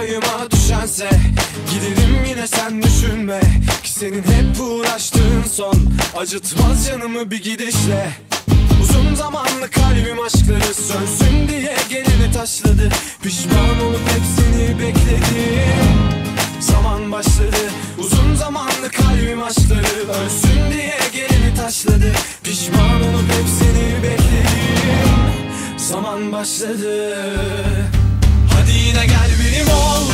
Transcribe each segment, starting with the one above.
payıma düşense Giderim yine sen düşünme. Ki senin hep uğraştığın son Acıtmaz canımı bir gidişle. Uzun zamanlı kalbim aşkları sönsün diye gelini taşladı. Pişman olup hep seni bekledim Zaman başladı. Uzun zamanlı kalbim aşkları ölsün diye gelini taşladı. Pişman olup hep seni bekledim Zaman başladı benim ol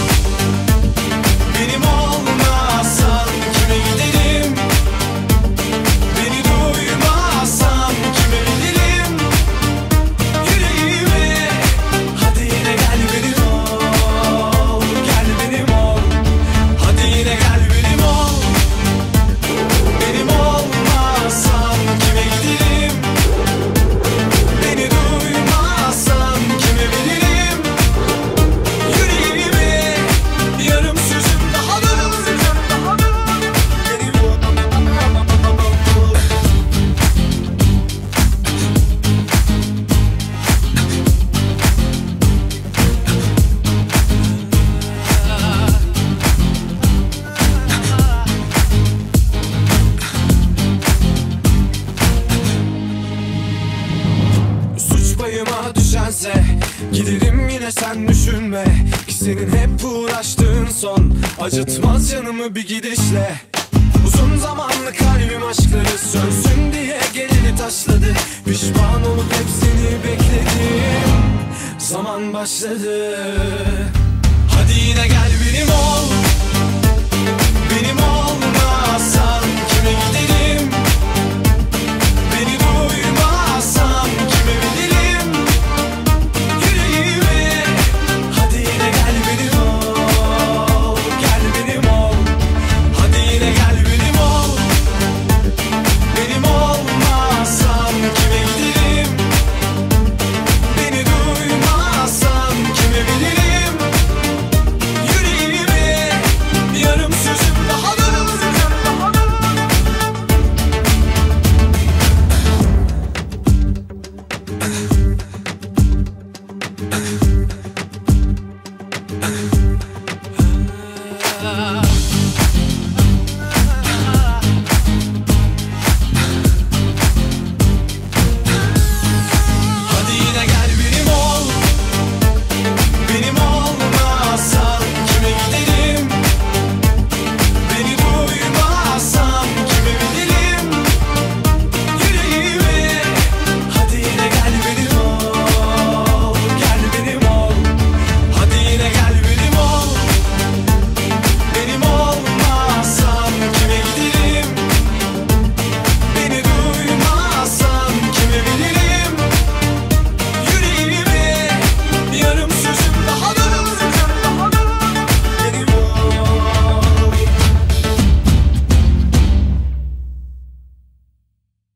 bilmezse Giderim yine sen düşünme Ki senin hep uğraştığın son Acıtmaz canımı bir gidişle Uzun zamanlı kalbim aşkları sönsün diye gelini taşladı Pişman olup hepsini bekledim Zaman başladı Hadi yine gel benim ol Benim olmazsan